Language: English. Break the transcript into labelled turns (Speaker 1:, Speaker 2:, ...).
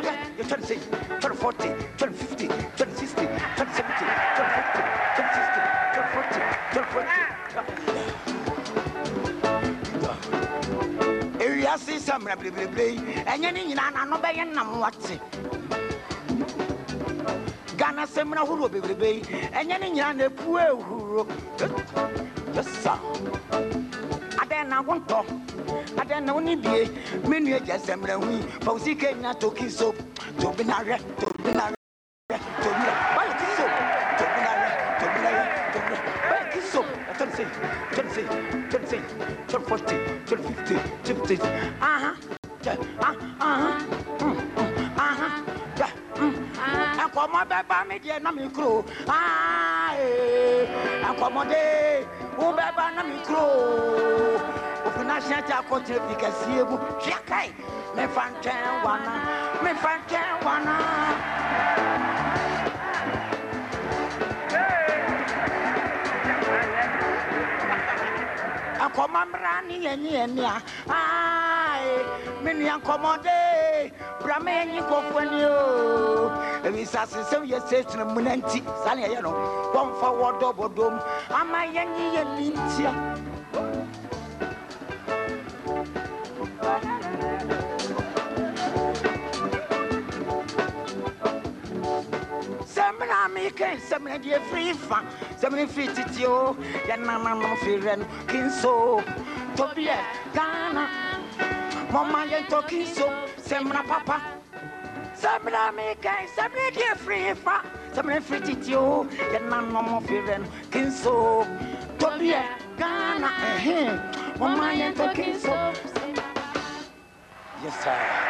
Speaker 1: na sɔhwɛ yɛtwɛn se twɛn forty twɛn fifty twɛn sixty twɛn seventy twɛn fifty twɛn sixty twɛn forty twɛn forty. ewiase sɛmina berebere yi ɛnyɛ ne nyinaa n'ano bɛyɛ nam wate. Ghana sɛmina ahorow bebrebe yi ɛnyɛ ne nyinaa na epu ehuro. Yɛsa adɛn na wontɔ adɛn na woni bie. Me nua gya sɛmina hu yi. Fa wo sika nyina toki so. Tobi na hwɛ tobi na hwɛ tobi na bayɛ ki so. Tobi na hwɛ tobi na hwɛ tobi na bayɛ ki so. Ɛtɔn se tɔn se tɔn se tɔn forty tɔn fifty tɔn fifty aha. Ah aha mm mm aha. Mm nkɔmɔ bɛ ba mi diɛ na mi kuro aaye akɔmɔde wo bɛ ba na mi kuro. Ofuna hyɛn ti akɔkyerɛ bi kɛseɛ mu hwɛ kae. Mefa ntwɛn wana mefa ntwɛn wana. akɔmɔ mmra ne yɛne a. Ae me nua nkɔmɔde bra me yɛnyi nkɔfoɔ ni o. ebi sase sɛm yɛ sɛ tena mu na nti saa ne yɛyɛ no wɔmfa wɔdɔ bɔdɔm ama yɛn nye yɛn ni ntia. sɛmina mi kɛ sɛmina deɛ firi fa sɛmina firi titi o yɛ nananom no kinso. Tobiɛ ghana. Mɔma yɛ ntɔ kinso sɛmina papa sɛmina mi kɛ sɛmina deɛ firi fa sɛmina firi titi o yɛ nananom firi no kinso tobiɛ ghana ɛhɛn mɔma yɛ ntɔ kinso yes sir.